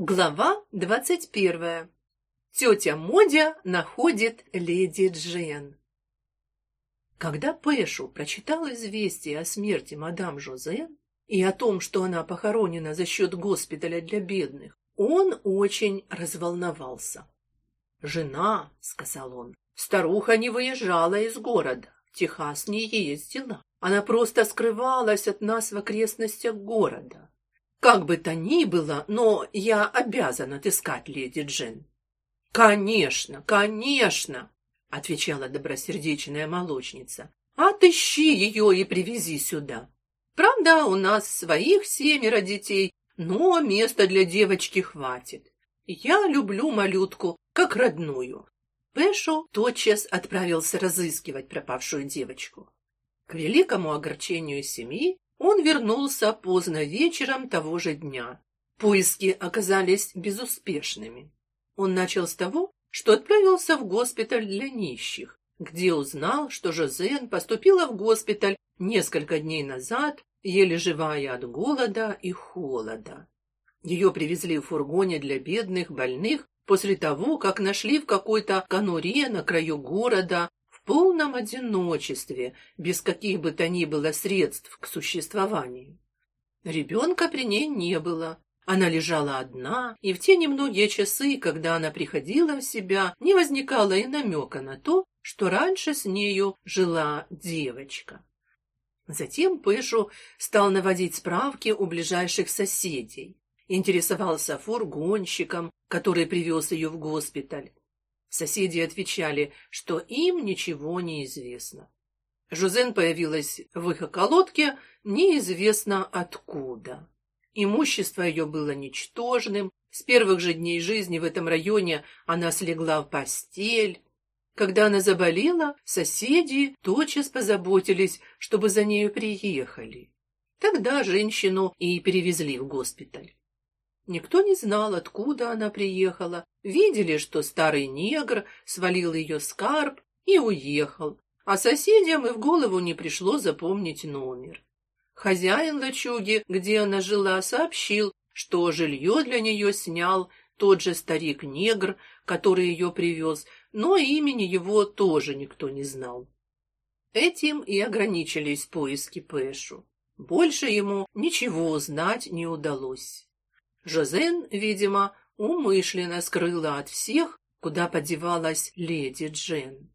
Глава двадцать первая. Тетя Модя находит леди Джен. Когда Пэшу прочитал известие о смерти мадам Жозен и о том, что она похоронена за счет госпиталя для бедных, он очень разволновался. «Жена», — сказал он, — «старуха не выезжала из города, в Техас не ездила. Она просто скрывалась от нас в окрестностях города. Как бы то ни было, но я обязан отыскать леди Джин. Конечно, конечно, отвечала добросердечная молочница. Отыщи ее и привези сюда. Правда, у нас своих семеро детей, но места для девочки хватит. Я люблю малютку как родную. Пэшо тотчас отправился разыскивать пропавшую девочку. К великому огорчению семьи он вернулся поздно вечером того же дня. Поиски оказались безуспешными. Он начал с того, что отправился в госпиталь для нищих, где узнал, что Жозен поступила в госпиталь несколько дней назад, еле живая от голода и холода. Ее привезли в фургоне для бедных больных после того, как нашли в какой-то конуре на краю города полном одиночестве, без каких бы то ни было средств к существованию. Ребенка при ней не было. Она лежала одна, и в те немногие часы, когда она приходила в себя, не возникало и намека на то, что раньше с нею жила девочка. Затем Пэшу стал наводить справки у ближайших соседей, интересовался фургонщиком, который привез ее в госпиталь, Соседи отвечали, что им ничего не известно. Жозен появилась в их околотке неизвестно откуда. Имущество ее было ничтожным. С первых же дней жизни в этом районе она слегла в постель. Когда она заболела, соседи тотчас позаботились, чтобы за нею приехали. Тогда женщину и перевезли в госпиталь. Никто не знал, откуда она приехала. Видели, что старый негр свалил ее скарб и уехал, а соседям и в голову не пришло запомнить номер. Хозяин лачуги, где она жила, сообщил, что жилье для нее снял тот же старик-негр, который ее привез, но имени его тоже никто не знал. Этим и ограничились поиски Пэшу. Больше ему ничего узнать не удалось. Жозен, видимо, умышленно скрыла от всех, куда подевалась леди Джен.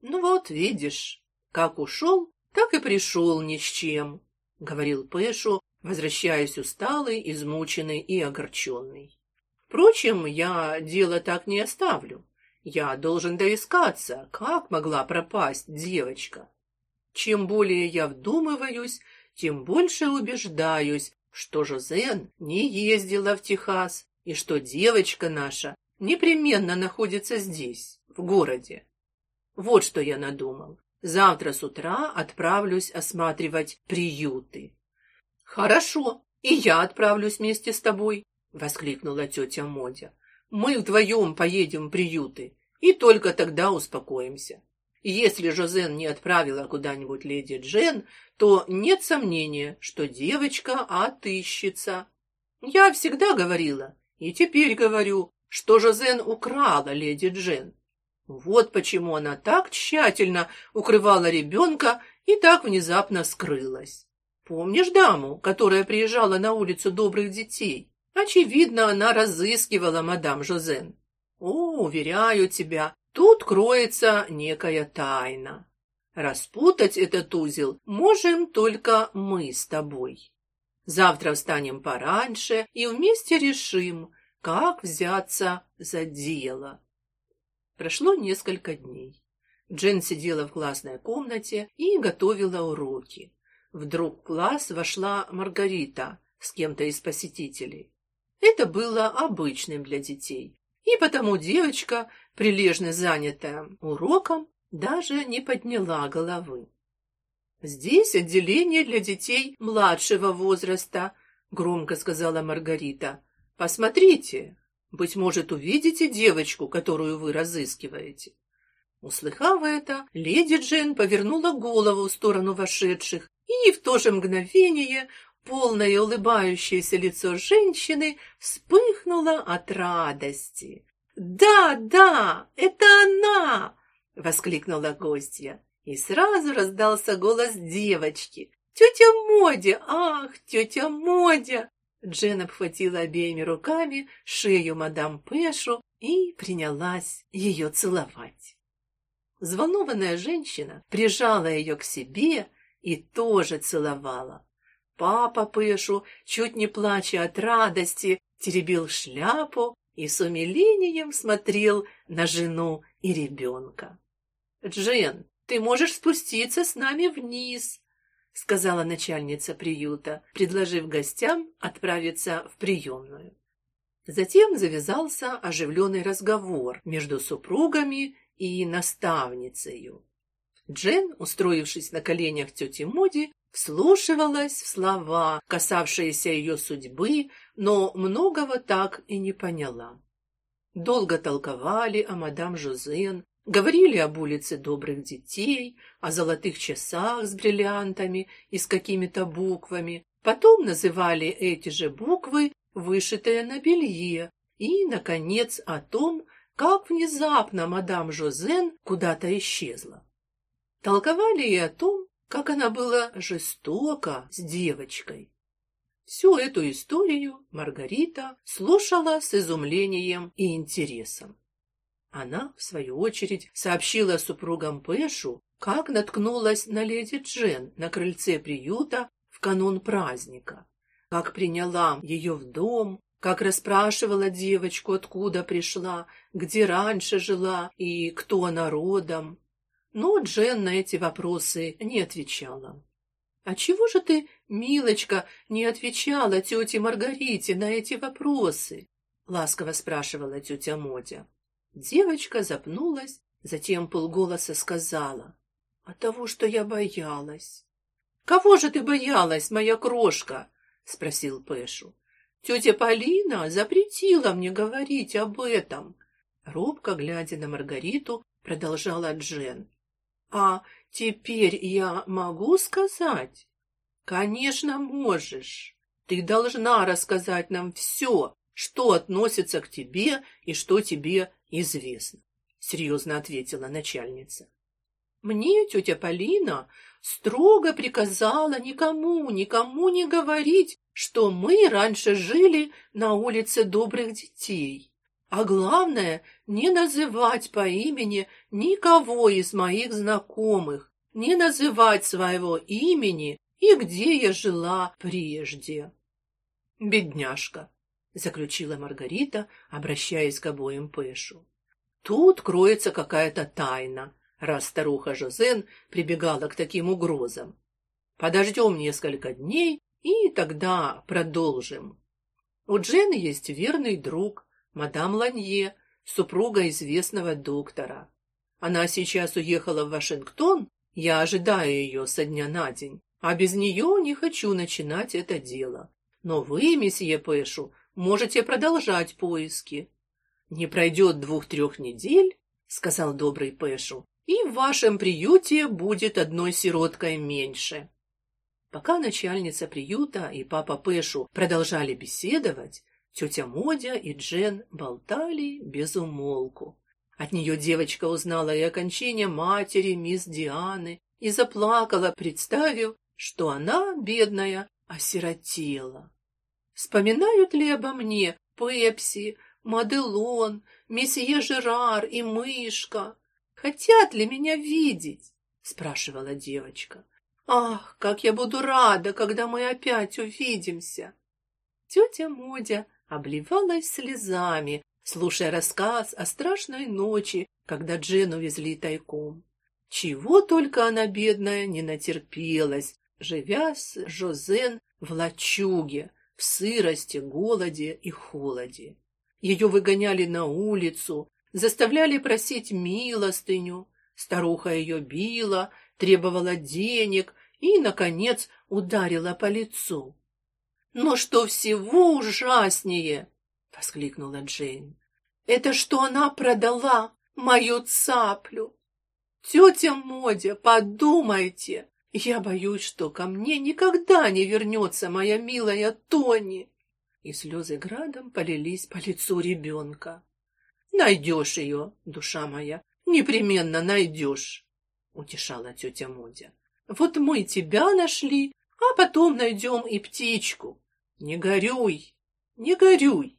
Ну вот, видишь, как ушел, так и пришел ни с чем, говорил Пэшу, возвращаясь усталый, измученный и огорченный. Впрочем, я дело так не оставлю. Я должен доискаться, как могла пропасть девочка. Чем более я вдумываюсь, тем больше убеждаюсь, что Жозен не ездила в Техас и что девочка наша непременно находится здесь, в городе. Вот что я надумал. Завтра с утра отправлюсь осматривать приюты. Хорошо, и я отправлюсь вместе с тобой, воскликнула тетя Модя. Мы вдвоем поедем в приюты, и только тогда успокоимся. Если Жозен не отправила куда-нибудь леди Джен, то нет сомнения, что девочка отыщется. Я всегда говорила, и теперь говорю, что Жозен украла леди Джен. Вот почему она так тщательно укрывала ребенка и так внезапно скрылась. Помнишь даму, которая приезжала на улицу добрых детей? Очевидно, она разыскивала мадам Жозен. О, уверяю тебя, Тут кроется некая тайна. Распутать этот узел можем только мы с тобой. Завтра встанем пораньше и вместе решим, как взяться за дело. Прошло несколько дней. Джен сидела в классной комнате и готовила уроки. Вдруг в класс вошла Маргарита с кем-то из посетителей. Это было обычным для детей, и потому девочка прилежно занятая уроком, даже не подняла головы. Здесь отделение для детей младшего возраста, громко сказала Маргарита. Посмотрите, быть может, увидите девочку, которую вы разыскиваете. Услыхав это, леди Джен повернула голову в сторону вошедших, и в то же мгновение полное улыбающееся лицо женщины вспыхнуло от радости. «Да, да, это она!» — воскликнула гостья. И сразу раздался голос девочки. «Тетя Модя! Ах, тетя Модя!» Джен обхватила обеими руками шею мадам Пэшу и принялась ее целовать. Взволнованная женщина прижала ее к себе и тоже целовала. Папа Пэшу, чуть не плача от радости, теребил шляпу и с умилением смотрел на жену и ребенка. «Джен, ты можешь спуститься с нами вниз», — сказала начальница приюта, предложив гостям отправиться в приемную. Затем завязался оживленный разговор между супругами и наставницей. Джен, устроившись на коленях тети Моди, вслушивалась в слова, касавшиеся ее судьбы, но многого так и не поняла. Долго толковали о мадам Жозен, говорили об улице добрых детей, о золотых часах с бриллиантами и с какими-то буквами. Потом называли эти же буквы, вышитые на белье, и, наконец, о том, как внезапно мадам Жозен куда-то исчезла. Толковали и о том, как она была жестока с девочкой. Всю эту историю Маргарита слушала с изумлением и интересом. Она, в свою очередь, сообщила супругам Пэшу, как наткнулась на леди Джен на крыльце приюта в канун праздника, как приняла ее в дом, как расспрашивала девочку, откуда пришла, где раньше жила и кто она родом. Но Джен на эти вопросы не отвечала. А чего же ты, милочка, не отвечала тете Маргарите на эти вопросы? ласково спрашивала тетя Модя. Девочка запнулась, затем полголоса сказала: "От того, что я боялась". "Кого же ты боялась, моя крошка?" спросил Пэшу. Тетя Полина запретила мне говорить об этом. Робко глядя на Маргариту, продолжала Джен. А теперь я могу сказать? Конечно, можешь. Ты должна рассказать нам все, что относится к тебе и что тебе известно, серьезно ответила начальница. Мне тетя Полина строго приказала никому, никому не говорить, что мы раньше жили на улице Добрых детей. А главное, не называть по имени никого из моих знакомых, не называть своего имени и где я жила прежде. Бедняжка, заключила Маргарита, обращаясь к обоим Пэшу. Тут кроется какая-то тайна, раз старуха Жозен прибегала к таким угрозам. Подождем несколько дней и тогда продолжим. У Джен есть верный друг, мадам Ланье, супруга известного доктора. Она сейчас уехала в Вашингтон, я ожидаю ее со дня на день, а без нее не хочу начинать это дело. Но вы, месье Пэшу, можете продолжать поиски. Не пройдет двух-трех недель, сказал добрый Пэшу, и в вашем приюте будет одной сироткой меньше. Пока начальница приюта и папа Пэшу продолжали беседовать, Тетя Модя и Джен болтали без умолку. От нее девочка узнала и окончание матери мисс Дианы и заплакала, представив, что она, бедная, осиротела. Вспоминают ли обо мне Пепси, Маделон, месье Жерар и Мышка? Хотят ли меня видеть? спрашивала девочка. Ах, как я буду рада, когда мы опять увидимся. Тетя Модя обливалась слезами, слушая рассказ о страшной ночи, когда Джен увезли тайком. Чего только она, бедная, не натерпелась, живя с Жозен в лачуге, в сырости, голоде и холоде. Ее выгоняли на улицу, заставляли просить милостыню. Старуха ее била, требовала денег и, наконец, ударила по лицу. Но что всего ужаснее, воскликнула Джейн. Это что она продала мою цаплю. Тетя Модя, подумайте, Я боюсь, что ко мне никогда не вернется моя милая Тони. И слезы градом полились по лицу ребенка. Найдешь ее, душа моя, непременно найдешь, утешала тетя Модя. Вот мы тебя нашли, а потом найдем и птичку. Не горюй, не горюй.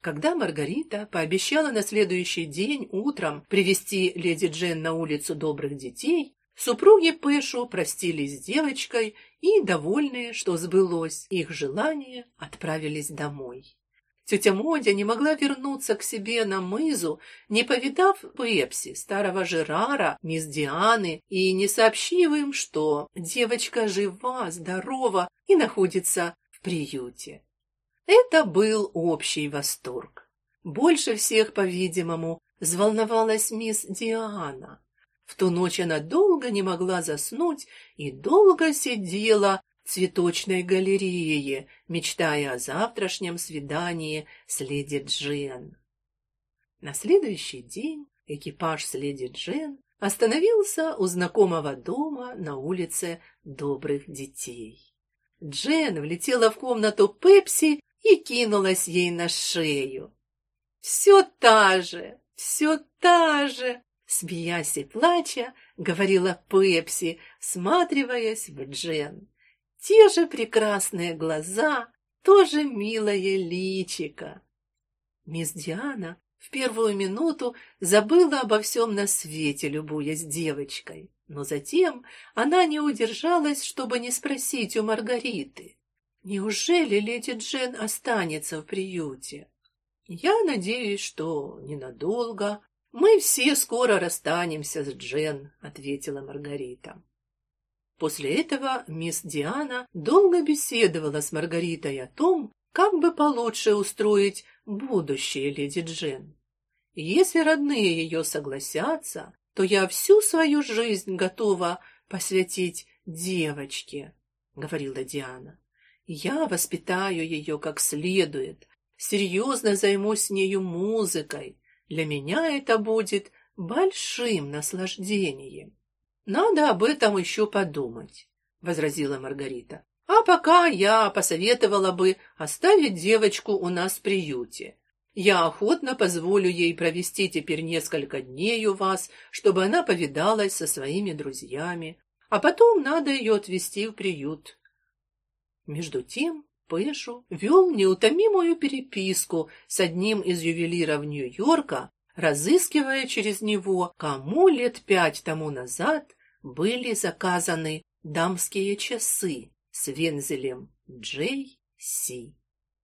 Когда Маргарита пообещала на следующий день утром привести леди Джен на улицу добрых детей, супруги Пэшу простились с девочкой и, довольные, что сбылось их желание, отправились домой. Тетя Модя не могла вернуться к себе на мызу, не повидав Пепси, старого Жерара, мисс Дианы и не сообщив им, что девочка жива, здорова и находится в приюте. Это был общий восторг. Больше всех, по-видимому, взволновалась мисс Диана. В ту ночь она долго не могла заснуть и долго сидела цветочной галерее, мечтая о завтрашнем свидании с леди Джен. На следующий день экипаж с леди Джен остановился у знакомого дома на улице Добрых детей. Джен влетела в комнату Пепси и кинулась ей на шею. «Все та же, все та же!» Смеясь и плача, говорила Пепси, всматриваясь в Джен. Те же прекрасные глаза, тоже милое личико. Мисс Диана в первую минуту забыла обо всем на свете, любуясь девочкой, но затем она не удержалась, чтобы не спросить у Маргариты. Неужели леди Джен останется в приюте? Я надеюсь, что ненадолго. Мы все скоро расстанемся с Джен, ответила Маргарита. После этого мисс Диана долго беседовала с Маргаритой о том, как бы получше устроить будущее леди Джен. Если родные ее согласятся, то я всю свою жизнь готова посвятить девочке, говорила Диана. Я воспитаю ее как следует, серьезно займусь с нею музыкой. Для меня это будет большим наслаждением. Надо об этом еще подумать, возразила Маргарита. А пока я посоветовала бы оставить девочку у нас в приюте. Я охотно позволю ей провести теперь несколько дней у вас, чтобы она повидалась со своими друзьями, а потом надо ее отвезти в приют. Между тем Пэшу вел неутомимую переписку с одним из ювелиров Нью-Йорка, разыскивая через него, кому лет пять тому назад были заказаны дамские часы с вензелем Си.